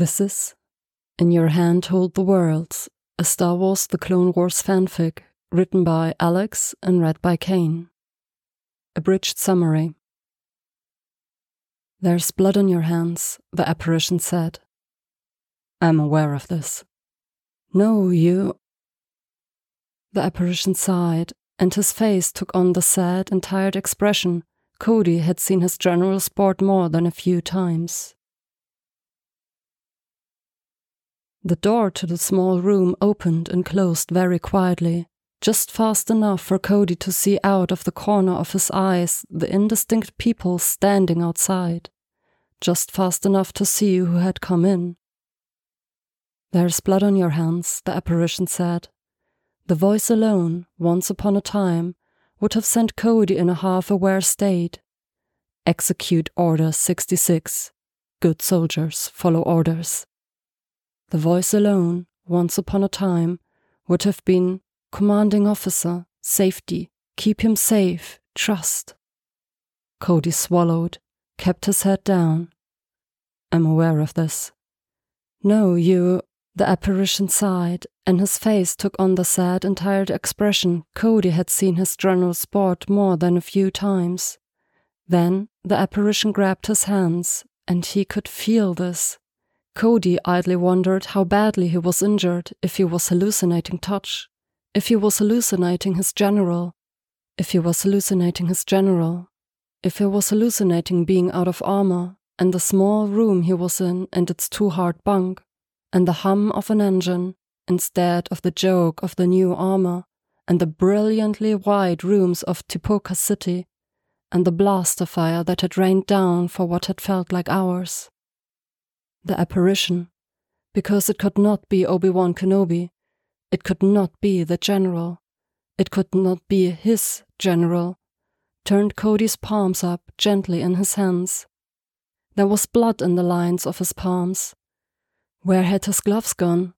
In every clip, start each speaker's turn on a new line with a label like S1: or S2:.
S1: This is In Your Hand Hold the Worlds, a Star Wars The Clone Wars fanfic written by alyyks and read by Cain. Abridged summary There's blood on your hands, the apparition said. I'm aware of this. No, you. The apparition sighed, and his face took on the sad and tired expression Cody had seen his general sport more than a few times. The door to the small room opened and closed very quietly, just fast enough for Cody to see out of the corner of his eyes the indistinct people standing outside, just fast enough to see who had come in. There's blood on your hands, the apparition said. The voice alone, once upon a time, would have sent Cody in a half aware state. Execute Order 66. Good soldiers follow orders. The voice alone, once upon a time, would have been commanding officer, safety, keep him safe, trust. Cody swallowed, kept his head down. I'm aware of this. No, you. The apparition sighed, and his face took on the sad and tired expression Cody had seen his general sport more than a few times. Then the apparition grabbed his hands, and he could feel this Cody idly wondered how badly he was injured, if he was hallucinating touch, if he was hallucinating his general, if he was hallucinating his general, if he was hallucinating being out of armor, and the small room he was in and its too hard bunk, and the hum of an engine, instead of the joke of the new armor, and the brilliantly wide rooms of Tipoca City, and the blaster fire that had rained down for what had felt like hours the apparition, because it could not be Obi Wan Kenobi. It could not be the general. It could not be his general. Turned Cody's palms up gently in his hands. There was blood in the lines of his palms. Where had his gloves gone?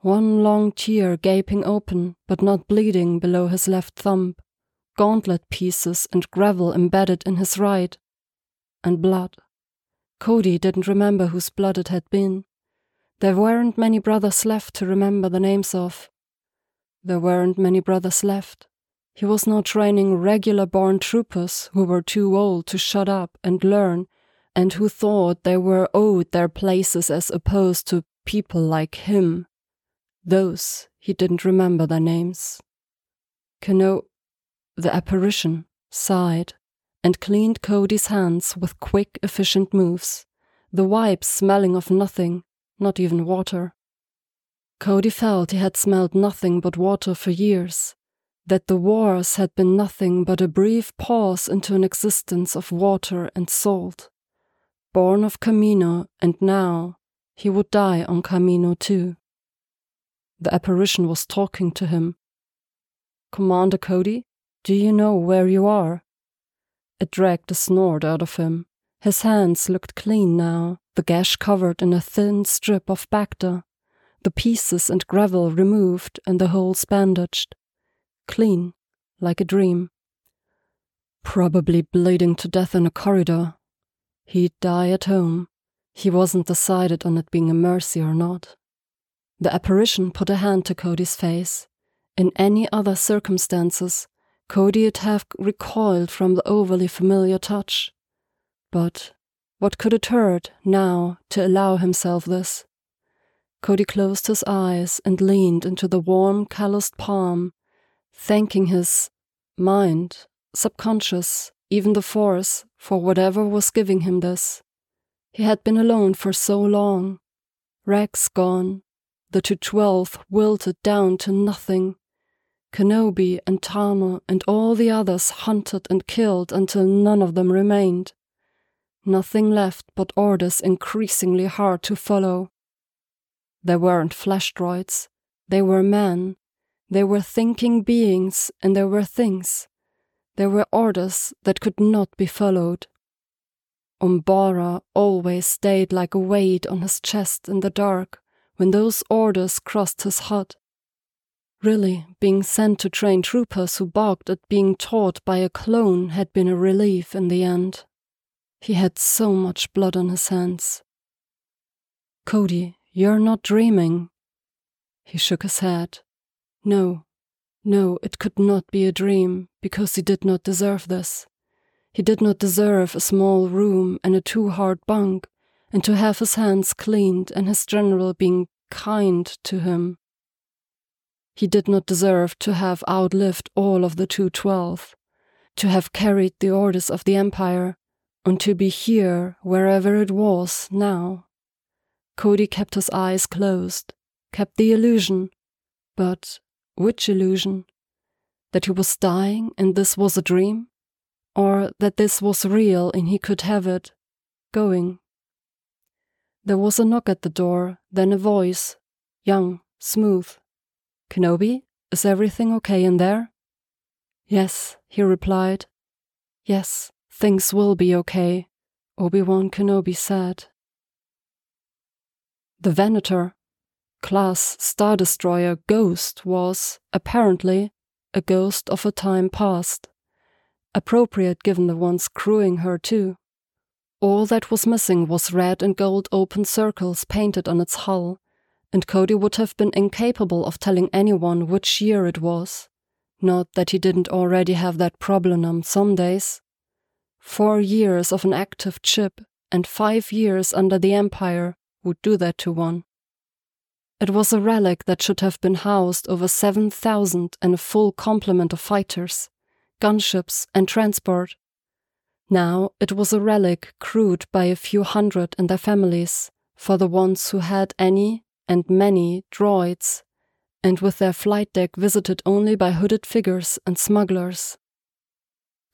S1: One long tear gaping open, but not bleeding below his left thumb. Gauntlet pieces and gravel embedded in his right. And blood. Cody didn't remember whose blood it had been. There weren't many brothers left to remember the names of. There weren't many brothers left. He was now training regular born troopers who were too old to shut up and learn, and who thought they were owed their places as opposed to people like him. Those he didn't remember their names. Kano, the apparition, sighed and cleaned Cody's hands with quick, efficient moves, the wipes smelling of nothing, not even water. Cody felt he had smelled nothing but water for years, that the wars had been nothing but a brief pause into an existence of water and salt. Born of Kamino, and now he would die on Kamino too. The apparition was talking to him. Commander Cody, do you know where you are? It dragged a snort out of him. His hands looked clean now, the gash covered in a thin strip of bacta, the pieces and gravel removed and the holes bandaged. Clean, like a dream. Probably bleeding to death in a corridor. He'd die at home. He wasn't decided on it being a mercy or not. The apparition put a hand to Cody's face. In any other circumstances, Cody'd have recoiled from the overly familiar touch. But what could it hurt now to allow himself this? Cody closed his eyes and leaned into the warm, calloused palm, thanking his mind, subconscious, even the force, for whatever was giving him this. He had been alone for so long. Rex gone, the 212 wilted down to nothing, Kenobi and Tano and all the others hunted and killed until none of them remained. Nothing left but orders increasingly hard to follow. They weren't flesh droids, they were men. They were thinking beings, and there were things. There were orders that could not be followed. Umbara always stayed like a weight on his chest in the dark when those orders crossed his hut. Really, being sent to train troopers who balked at being taught by a clone had been a relief in the end. He had so much blood on his hands. Cody, you're not dreaming. He shook his head. No, no, it could not be a dream, because he did not deserve this. He did not deserve a small room and a too hard bunk, and to have his hands cleaned and his general being kind to him. He did not deserve to have outlived all of the 212, to have carried the orders of the Empire, and to be here wherever it was now. Cody kept his eyes closed, kept the illusion, but which illusion? That he was dying and this was a dream? or that this was real and he could have it going. There was a knock at the door, then a voice, young, smooth. Kenobi, is everything okay in there? Yes, he replied. Yes, things will be okay, Obi Wan Kenobi said. The Venator, class Star Destroyer Ghost, was, apparently, a ghost of a time past appropriate given the ones crewing her too. All that was missing was red and gold open circles painted on its hull, and Cody would have been incapable of telling anyone which year it was. Not that he didn't already have that problem on some days. Four years of an active chip and five years under the Empire would do that to one. It was a relic that should have been housed over 7,000 and a full complement of fighters gunships, and transport. Now it was a relic crewed by a few hundred and their families, for the ones who had any and many droids, and with their flight deck visited only by hooded figures and smugglers.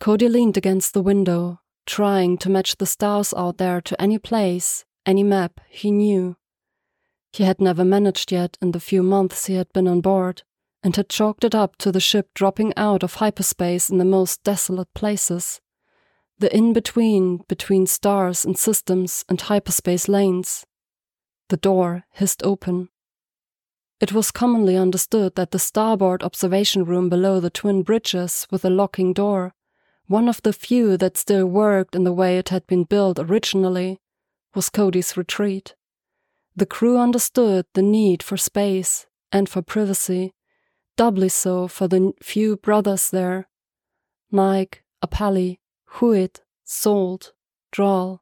S1: Cody leaned against the window, trying to match the stars out there to any place, any map he knew. He had never managed yet in the few months he had been on board, and had chalked it up to the ship dropping out of hyperspace in the most desolate places. The in between between stars and systems and hyperspace lanes. The door hissed open. It was commonly understood that the starboard observation room below the twin bridges with a locking door, one of the few that still worked in the way it had been built originally, was Cody's retreat. The crew understood the need for space and for privacy, doubly so for the few brothers there Mike, Apali, Huit, Salt, Drawl,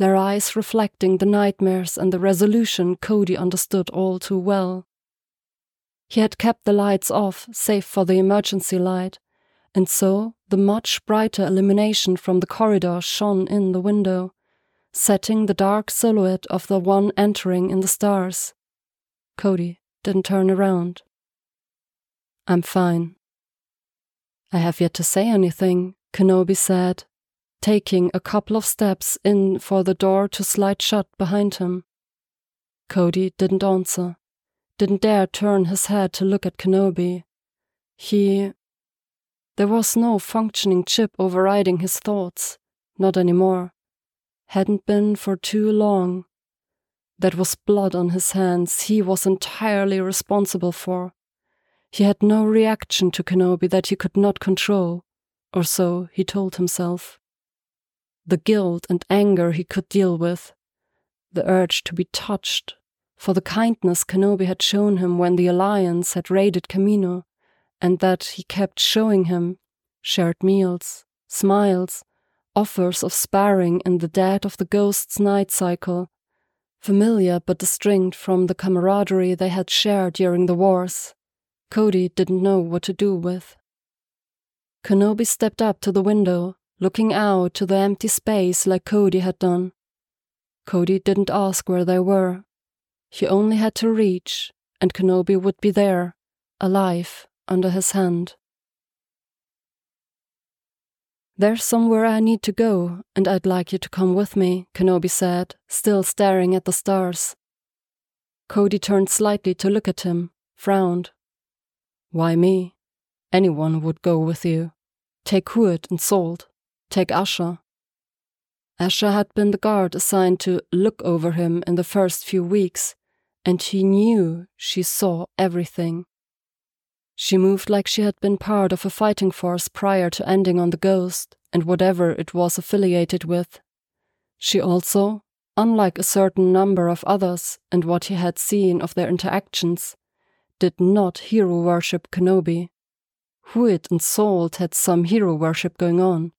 S1: their eyes reflecting the nightmares and the resolution Cody understood all too well. He had kept the lights off, save for the emergency light, and so the much brighter illumination from the corridor shone in the window, setting the dark silhouette of the one entering in the stars. Cody didn't turn around. I'm fine. I have yet to say anything, Kenobi said, taking a couple of steps in for the door to slide shut behind him. Cody didn't answer, didn't dare turn his head to look at Kenobi. He. There was no functioning chip overriding his thoughts, not anymore. Hadn't been for too long. That was blood on his hands he was entirely responsible for. He had no reaction to Kenobi that he could not control, or so he told himself. The guilt and anger he could deal with, the urge to be touched for the kindness Kenobi had shown him when the Alliance had raided Kamino, and that he kept showing him shared meals, smiles, offers of sparring in the dead of the ghost's night cycle, familiar but distinct from the camaraderie they had shared during the wars. Cody didn't know what to do with. Kenobi stepped up to the window, looking out to the empty space like Cody had done. Cody didn't ask where they were. He only had to reach, and Kenobi would be there, alive, under his hand. There's somewhere I need to go, and I'd like you to come with me, Kenobi said, still staring at the stars. Cody turned slightly to look at him, frowned. Why me? Anyone would go with you. Take Huit and Salt. Take Asher. Asher had been the guard assigned to look over him in the first few weeks, and he knew she saw everything. She moved like she had been part of a fighting force prior to ending on the Ghost and whatever it was affiliated with. She also unlike a certain number of others and what he had seen of their interactions, did not hero worship Kenobi. Huit and Salt had some hero worship going on,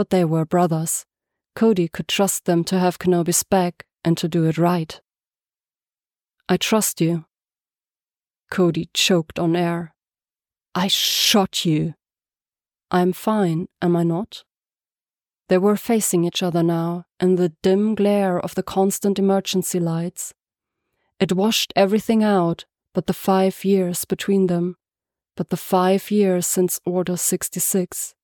S1: but they were brothers. Cody could trust them to have Kenobi's back and to do it right. I trust you. Cody choked on air. I shot you. I'm fine, am I not? They were facing each other now in the dim glare of the constant emergency lights. It washed everything out but the five years between them, but the five years since Order 66,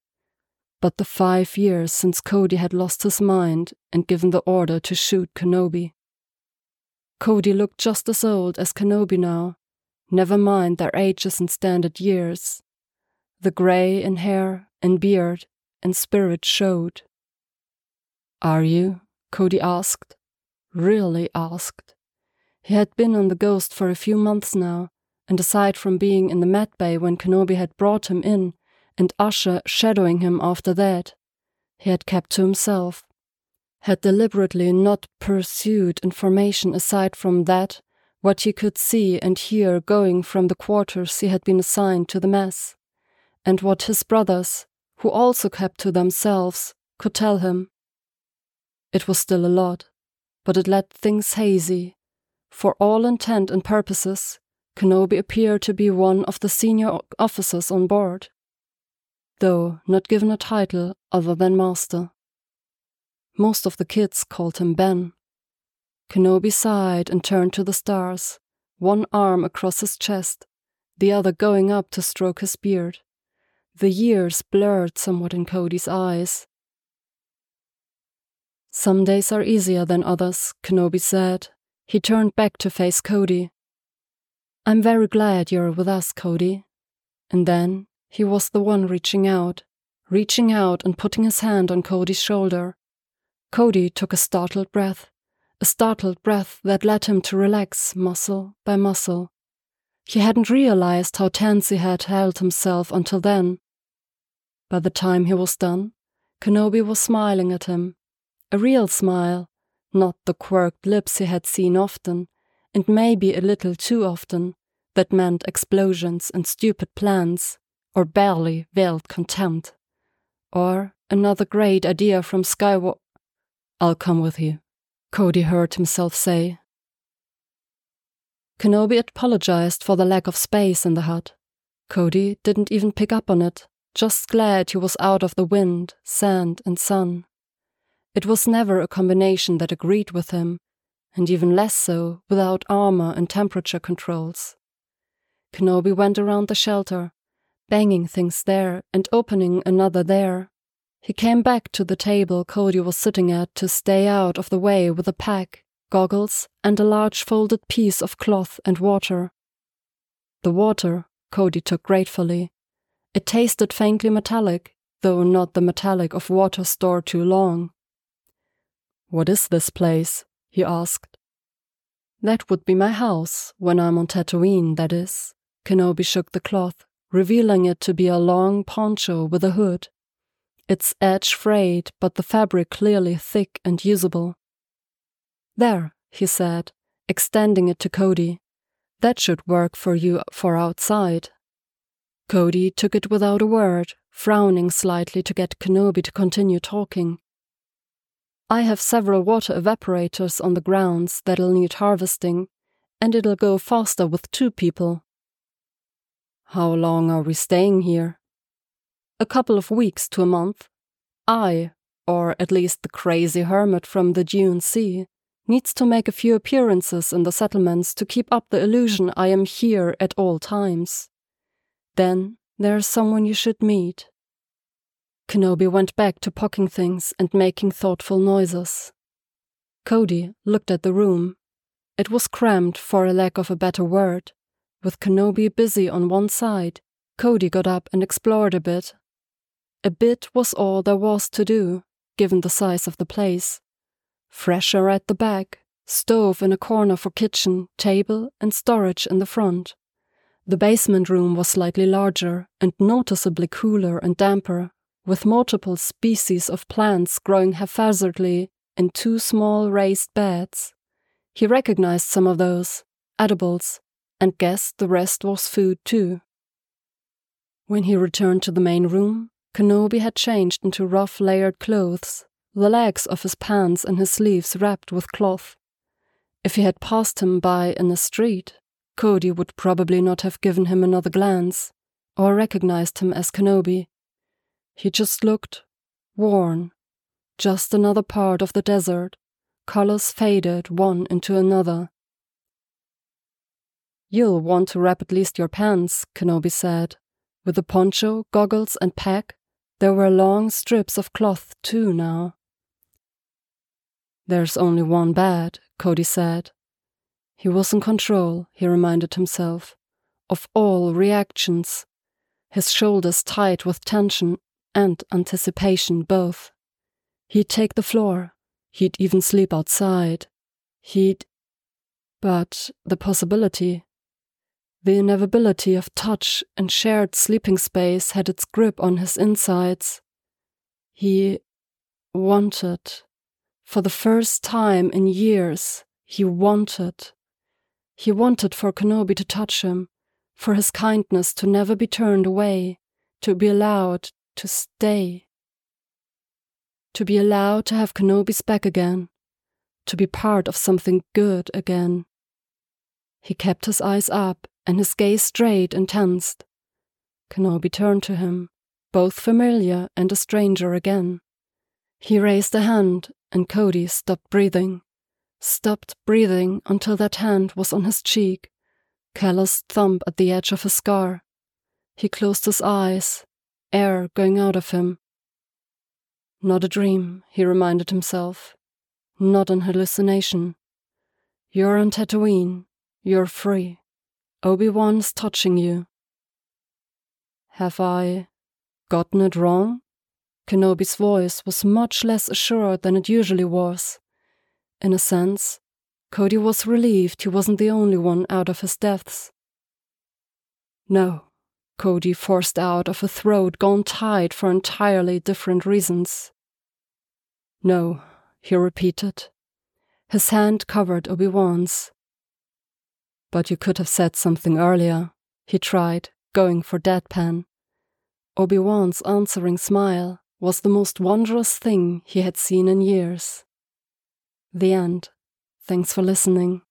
S1: but the five years since Cody had lost his mind and given the order to shoot Kenobi. Cody looked just as old as Kenobi now, never mind their ages and standard years. The grey in hair and beard and spirit showed. Are you? Cody asked. Really asked. He had been on the ghost for a few months now, and aside from being in the med bay when Kenobi had brought him in, and Usher shadowing him after that, he had kept to himself, had deliberately not pursued information aside from that what he could see and hear going from the quarters he had been assigned to the mess, and what his brothers, who also kept to themselves, could tell him. It was still a lot, but it left things hazy. For all intent and purposes, Kenobi appeared to be one of the senior officers on board, though not given a title other than Master. Most of the kids called him Ben. Kenobi sighed and turned to the stars, one arm across his chest, the other going up to stroke his beard. The years blurred somewhat in Cody's eyes, some days are easier than others, Kenobi said. He turned back to face Cody. I'm very glad you're with us, Cody. And then he was the one reaching out, reaching out and putting his hand on Cody's shoulder. Cody took a startled breath, a startled breath that led him to relax muscle by muscle. He hadn't realized how tense he had held himself until then. By the time he was done, Kenobi was smiling at him, a real smile, not the quirked lips he had seen often, and maybe a little too often, that meant explosions and stupid plans, or barely veiled contempt. Or another great idea from Skywalker. I'll come with you, Cody heard himself say. Kenobi apologized for the lack of space in the hut. Cody didn't even pick up on it, just glad he was out of the wind, sand, and sun. It was never a combination that agreed with him, and even less so without armor and temperature controls. Kenobi went around the shelter, banging things there and opening another there. He came back to the table Cody was sitting at to stay out of the way with a pack, goggles, and a large folded piece of cloth and water. The water Cody took gratefully. It tasted faintly metallic, though not the metallic of water stored too long. What is this place? he asked. That would be my house, when I'm on Tatooine, that is. Kenobi shook the cloth, revealing it to be a long poncho with a hood. Its edge frayed, but the fabric clearly thick and usable. There, he said, extending it to Cody. That should work for you for outside. Cody took it without a word, frowning slightly to get Kenobi to continue talking. I have several water evaporators on the grounds that'll need harvesting, and it'll go faster with two people. How long are we staying here? A couple of weeks to a month. I, or at least the crazy hermit from the Dune Sea, needs to make a few appearances in the settlements to keep up the illusion I am here at all times. Then there's someone you should meet. Kenobi went back to pocking things and making thoughtful noises. Cody looked at the room. It was cramped, for a lack of a better word. With Kenobi busy on one side, Cody got up and explored a bit. A bit was all there was to do, given the size of the place. Fresher at the back, stove in a corner for kitchen, table, and storage in the front. The basement room was slightly larger and noticeably cooler and damper with multiple species of plants growing haphazardly in two small raised beds. He recognized some of those, edibles, and guessed the rest was food too. When he returned to the main room, Kenobi had changed into rough layered clothes, the legs of his pants and his sleeves wrapped with cloth. If he had passed him by in the street, Cody would probably not have given him another glance or recognized him as Kenobi. He just looked worn, just another part of the desert, colors faded one into another. You'll want to wrap at least your pants, Kenobi said. With the poncho, goggles, and pack, there were long strips of cloth too now. There's only one bed, Cody said. He was in control, he reminded himself, of all reactions, his shoulders tight with tension and anticipation both. He'd take the floor, he'd even sleep outside, he'd. But the possibility, the inevitability of touch and shared sleeping space had its grip on his insides. He wanted, for the first time in years, he wanted. He wanted for Kenobi to touch him, for his kindness to never be turned away, to be allowed to stay. To be allowed to have Kenobi's back again, to be part of something good again. He kept his eyes up and his gaze straight and tensed. Kenobi turned to him, both familiar and a stranger again. He raised a hand, and Cody stopped breathing stopped breathing until that hand was on his cheek, calloused thumb at the edge of his scar. He closed his eyes, air going out of him. Not a dream, he reminded himself. Not an hallucination. You're on Tatooine. You're free. Obi-Wan's touching you. Have I gotten it wrong? Kenobi's voice was much less assured than it usually was. In a sense, Cody was relieved he wasn't the only one out of his depths. No, Cody forced out of a throat gone tight for entirely different reasons. No, he repeated. His hand covered Obi-Wan's. But you could have said something earlier, he tried, going for deadpan. Obi-Wan's answering smile was the most wondrous thing he had seen in years. The end. Thanks for listening.